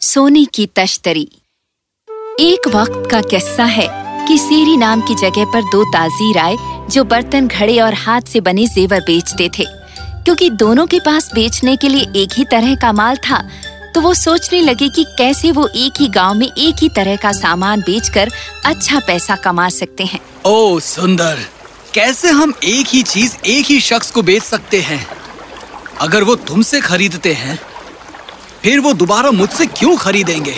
सोने की तश्तरी। एक वक्त का किस्सा है कि सीरी नाम की जगह पर दो ताजीर आए, जो बर्तन घड़े और हाथ से बने जेवर बेचते थे। क्योंकि दोनों के पास बेचने के लिए एक ही तरह का माल था तो वो सोचने लगे कि कैसे वो एक ही गाँव में एक ही तरह का सामान बेचकर अच्छा पैसा कमा सकते हैं। ओ, सुंदर! कैसे हम एक ही चीज़, एक ही शख्स को बेच सकते हैं? अगर वो तुमसे खरीदते हैं फिर वो दोबारा मुझसे क्यों खरीदेंगे?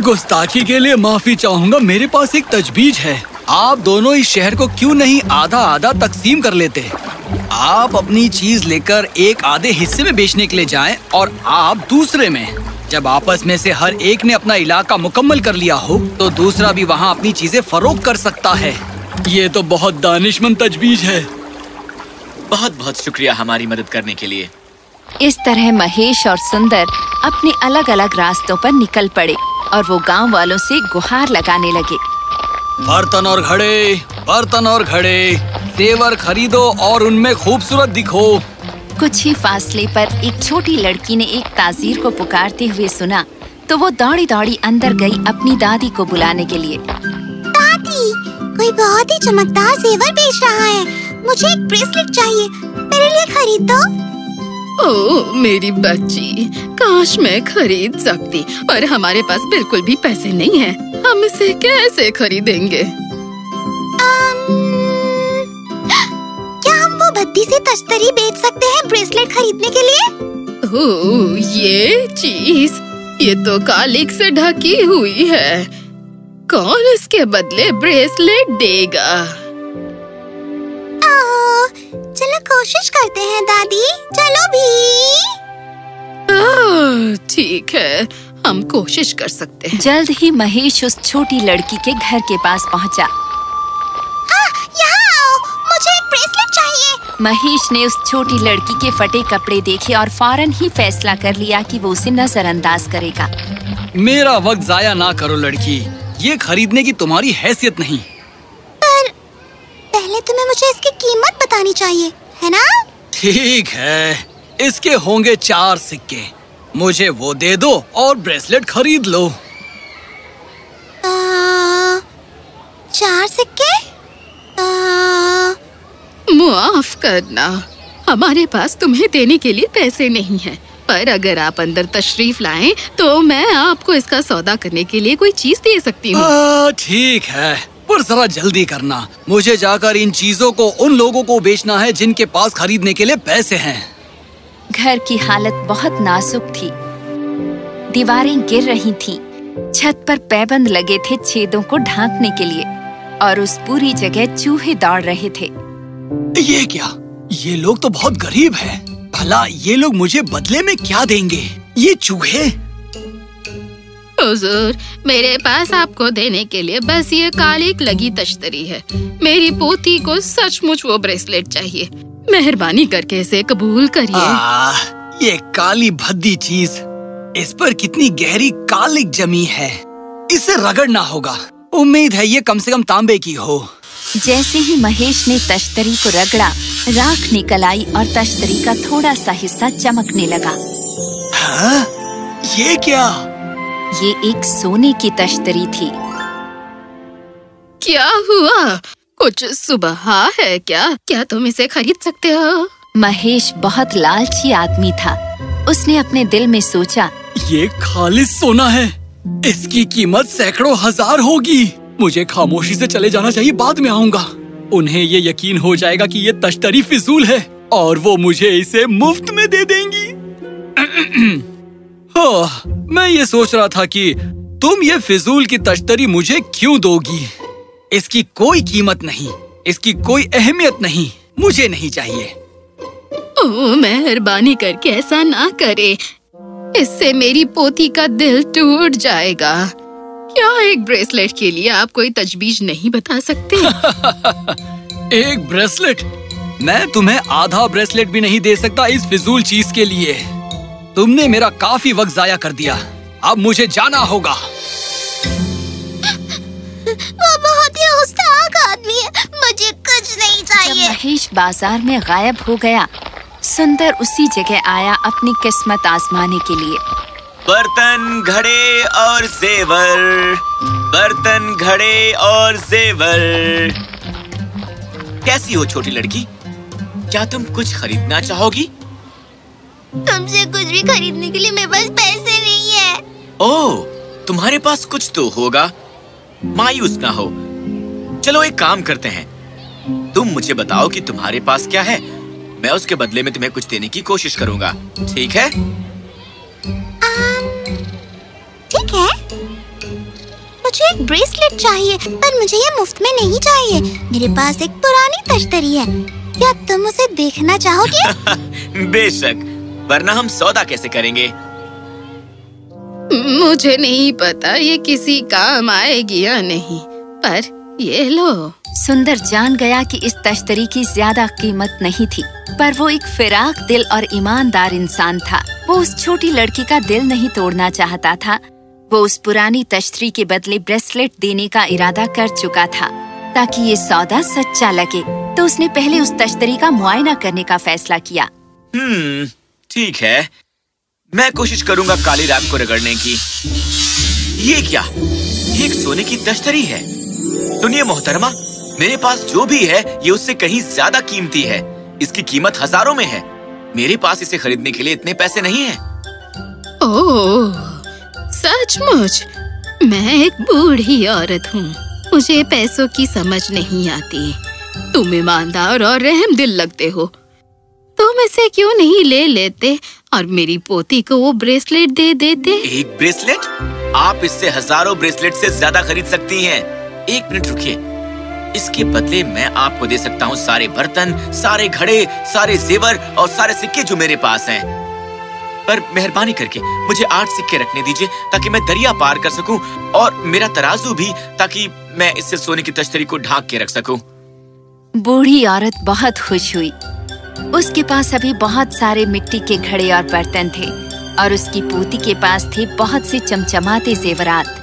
गुस्ताखी के लिए माफ़ी चाहूँगा, मेरे पास एक तजबीज है। आप दोनों इस शहर को क्यों नहीं आधा आधा तकसीम कर लेते? आप अपनी चीज़ लेकर एक आधे हिस्से में बेचने के लिए जाएँ और आप दूसरे में। जब आपस में से हर एक ने अपना इलाका मुकम्मल कर लिया हो तो दूसरा भी वहाँ अपनी चीज़ें फरोख कर सकता है। ये तो बहुत दानिशमंद तजबीज है। बहुत बहुत शुक्रिया हमारी मदद करने के लिए। इस तरह महेश और सुंदर अपने अलग अलग रास्तों पर निकल पड़े और वो गाँव वालों से गुहार लगाने लगे। बर्तन और घड़े बर्तन और घड़े तेवर खरीदो और उनमें खूबसूरत दिखो। कुछ ही फासले पर एक छोटी लड़की ने एक ताजीर को पुकारते हुए सुना तो वो दौड़ी दौड़ी अंदर गई अपनी दादी को बुलाने के लिए। दादी कोई बहुत ही चमकदार जेवर बेच रहा है। मुझे एक ब्रेसलेट चाहिए मेरे लिए खरीद दो। ओह मेरी बच्ची काश मैं खरीद सकती पर हमारे पास बिल्कुल भी पैसे नहीं हैं। हम इसे कैसे खरीदेंगे? क्या हम वो भद्दी से तश्तरी बेच सकते हैं ब्रेसलेट खरीदने के लिए? ओह ये चीज़ ये तो कालिक से ढकी हुई है। कौन इसके बदले ब्रेसलेट देगा? चलो कोशिश करते हैं दादी। चलो भी। ठीक है। हम कोशिश कर सकते हैं। जल्द ही महेश उस छोटी लड़की के घर के पास पहुँचा। आ, यहाँ आओ। मुझे एक ब्रेसलेट चाहिए। महेश ने उस छोटी लड़की के फटे कपड़े देखे और फ़ौरन ही फैसला कर लिया कि वो उसे नजरअंदाज करेगा। मेरा वक्त जाया ना करो लड़की। ये खरीदने की तुम्हारी हैसियत नहीं। पहले तुम्हें मुझे इसकी कीमत बतानी चाहिए है ना? ठीक है। इसके होंगे चार सिक्के। मुझे वो दे दो और ब्रेसलेट खरीद लो। आ, चार सिक्के? आ, मुआफ करना। हमारे पास तुम्हें देने के लिए पैसे नहीं हैं। पर अगर आप अंदर तशरीफ़ लाएँ तो मैं आपको इसका सौदा करने के लिए कोई चीज़ दे सकती हूँ। ठीक है। पर जरा जल्दी करना। मुझे जाकर इन चीज़ों को उन लोगों को बेचना है जिनके पास खरीदने के लिए पैसे हैं। घर की हालत बहुत नाजुक थी। दीवारें गिर रही थीं, छत पर पैबंद लगे थे छेदों को ढांकने के लिए और उस पूरी जगह चूहे दौड़ रहे थे। ये क्या? ये लोग तो बहुत गरीब हैं। भला ये लोग मुझे बदले में क्या देंगे? ये चूहे? हुजूर मेरे पास आपको देने के लिए बस ये कालिक लगी तश्तरी है। मेरी पोती को सचमुच वो ब्रेसलेट चाहिए। मेहरबानी करके इसे कबूल करिए। ये काली भद्दी चीज़ इस पर कितनी गहरी कालिक जमी है। इसे रगड़ना होगा। उम्मीद है ये कम से कम तांबे की हो। जैसे ही महेश ने तश्तरी को रगड़ा राख निकल आई और तश्तरी का थोड़ा सा हिस्सा चमकने लगा। हाँ? ये क्या? ये एक सोने की तश्तरी थी। क्या हुआ? कुछ सुबह है क्या? क्या तुम इसे खरीद सकते हो? महेश बहुत लालची आदमी था। उसने अपने दिल में सोचा ये खालिस सोना है। इसकी कीमत सैकड़ों हज़ार होगी। मुझे खामोशी से चले जाना चाहिए बाद में आऊँगा। उन्हें ये यकीन हो जाएगा कि ये तश्तरी फिजूल है और वो मुझे इसे मुफ़्त में दे देंगी। हाँ, मैं ये सोच रहा था कि तुम ये फिजूल की तश्तरी मुझे क्यों दोगी? इसकी कोई कीमत नहीं इसकी कोई अहमियत नहीं मुझे नहीं चाहिए। ओह मेहरबानी करके ऐसा ना करे। इससे मेरी पोती का दिल टूट जाएगा। क्या एक ब्रेसलेट के लिए आप कोई तजवीज नहीं बता सकते? एक ब्रेसलेट? मैं तुम्हें आधा ब्रेसलेट भी नहीं दे सकता इस फिजूल चीज़ के लिए। तुमने मेरा काफ़ी वक्त जाया कर दिया। अब मुझे जाना होगा। वो बहुत ही उस्ताद आदमी है। मुझे कुछ नहीं जब चाहिए। महेश बाज़ार में गायब हो गया सुंदर उसी जगह आया अपनी किस्मत आजमाने के लिए। बर्तन घड़े और जेवर। बर्तन घड़े और जेवर। कैसी हो छोटी लड़की? क्या तुम कुछ खरीदना चाहोगी? तुमसे कुछ भी खरीदने के लिए मेरे पास पैसे नहीं है। ओह तुम्हारे पास कुछ तो होगा। मायूस ना हो। चलो एक काम करते हैं। तुम मुझे बताओ कि तुम्हारे पास क्या है। मैं उसके बदले में तुम्हें कुछ देने की कोशिश करूँगा। ठीक है? ठीक है। मुझे एक ब्रेसलेट चाहिए पर मुझे ये मुफ़्त में नहीं चाहिए। मेरे पास एक पुरानी तश्तरी है। क्या तुम उसे देखना चाहोगे? बेशक। वरना हम सौदा कैसे करेंगे? मुझे नहीं पता ये किसी काम आएगी या नहीं पर ये लो। सुंदर जान गया कि इस तश्तरी की ज़्यादा कीमत नहीं थी पर वो एक फिराक दिल और ईमानदार इंसान था। वो उस छोटी लड़की का दिल नहीं तोड़ना चाहता था। वो उस पुरानी तश्तरी के बदले ब्रेसलेट देने का इरादा कर चुका था ताकि ये सौदा सच्चा लगे। तो उसने पहले उस तश्तरी का मुआयना करने का फैसला किया। हम्म ठीक है। मैं कोशिश करूँगा काली राख को रगड़ने की। ये क्या? ये एक सोने की तश्तरी है। सुनिए मोहतरमा, मेरे पास जो भी है, ये उससे कहीं ज़्यादा कीमती है। इसकी कीमत हज़ारों में है। मेरे पास इसे खरीदने के लिए इतने पैसे नहीं है। ओह, सचमुच? मैं एक बूढ़ी औरत हूँ। मुझे पैसों की समझ नहीं आती। तुम ईमानदार और रहम दिल लगते हो। तुम इसे क्यों नहीं ले लेते? और मेरी पोती को वो ब्रेसलेट दे देते। एक ब्रेसलेट? आप इससे हज़ारों ब्रेसलेट से ज़्यादा खरीद सकती हैं। एक मिनट रुकिए। इसके बदले मैं आपको दे सकता हूँ सारे बर्तन सारे घड़े सारे जेवर और सारे सिक्के जो मेरे पास हैं। पर मेहरबानी करके मुझे आठ सिक्के रखने दीजिए ताकि मैं दरिया पार कर सकूँ और मेरा तराजू भी ताकि मैं इससे सोने की तश्तरी को ढांक के रख सकूँ। बूढ़ी औरत बहुत खुश हुई। उसके पास अभी बहुत सारे मिट्टी के घड़े और बर्तन थे, और उसकी पोती के पास थे बहुत से चमचमाते जेवरात।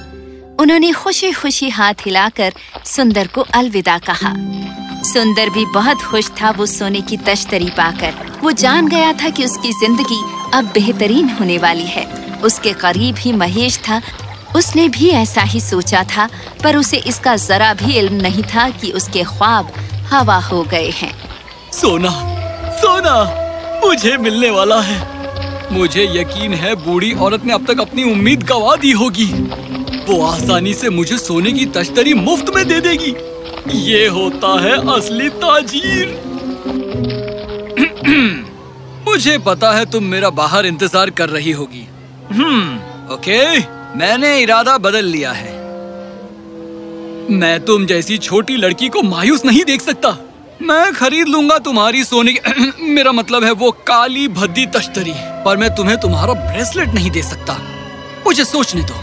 उन्होंने खुशी खुशी हाथ हिलाकर सुंदर को अलविदा कहा। सुंदर भी बहुत खुश था वो सोने की तश्तरी पाकर। वो जान गया था कि उसकी ज़िंदगी अब बेहतरीन होने वाली है। उसके करीब ही महेश था। उसने भी ऐसा ही सोचा था, पर उसे इसका जरा भी इल्म नहीं था कि उसके ख्वाब हवा हो गए हैं। सोना सोना, मुझे मिलने वाला है। मुझे यकीन है, बूढ़ी औरत ने अब तक अपनी उम्मीद गवा दी होगी। वो आसानी से मुझे सोने की तश्तरी मुफ़्त में दे देगी। ये होता है असली ताजीर। मुझे पता है तुम मेरा बाहर इंतज़ार कर रही होगी। हम्म ओके, मैंने इरादा बदल लिया है। मैं तुम जैसी छोटी लड़की को मायूस नहीं देख सकता। मैं खरीद लूँगा तुम्हारी सोने की मेरा मतलब है वो काली भद्दी तश्तरी। पर मैं तुम्हें तुम्हारा ब्रेसलेट नहीं दे सकता। मुझे सोचने दो।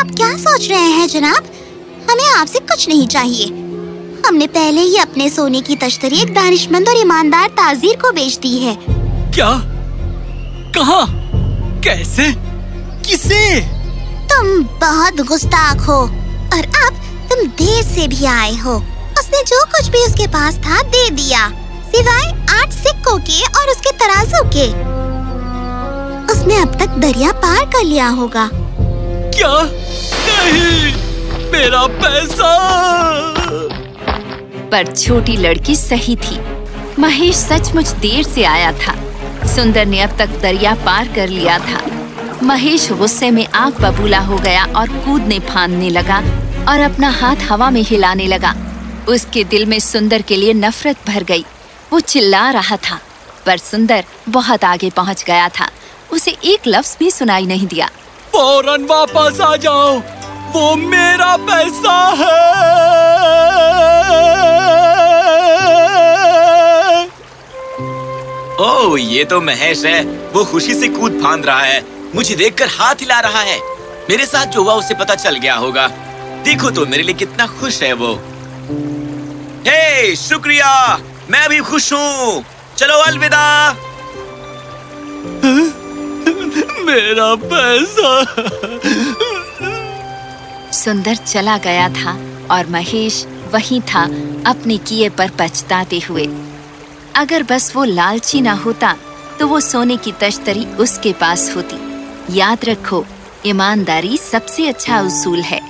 अब क्या सोच रहे हैं जनाब? हमें आपसे कुछ नहीं चाहिए। हमने पहले ही अपने सोने की तश्तरी एक दानिशमंद और ईमानदार ताजीर को बेच दी है। क्या? कहा? कैसे? किसे? तुम बहुत गुस्ताख हो और अब तुम देर से भी आए हो। उसने जो कुछ भी उसके पास था दे दिया। सिवाय आठ सिक्कों के और उसके तराजू के। उसने अब तक दरिया पार कर लिया होगा। क्या? नहीं! मेरा पैसा! पर छोटी लड़की सही थी। महेश सचमुच देर से आया था। सुंदर ने अब तक दरिया पार कर लिया था। महेश गुस्से में आग बबूला हो गया और कूदने फांदने लगा और अपना हाथ हवा में हिलाने लगा। उसके दिल में सुंदर के लिए नफरत भर गई। वो चिल्ला रहा था पर सुंदर बहुत आगे पहुँच गया था। उसे एक लफ्ज भी सुनाई नहीं दिया। फ़ौरन वापस आ जाओ वो मेरा पैसा है। ओह ये तो महेश है वो खुशी से कूद फांद रहा है। मुझे देखकर हाथ हिला रहा है। मेरे साथ जो हुआ उसे पता चल गया होगा। देखो तो मेरे लिए कितना खुश है वो। हे शुक्रिया। मैं भी खुश हूँ। चलो, अलविदा। मेरा पैसा। सुंदर चला गया था और महेश वहीं था अपने किए पर पछताते हुए। अगर बस वो लालची ना होता तो वो सोने की तश्तरी उसके पास होती। याद रखो, ईमानदारी सबसे अच्छा उसूल है।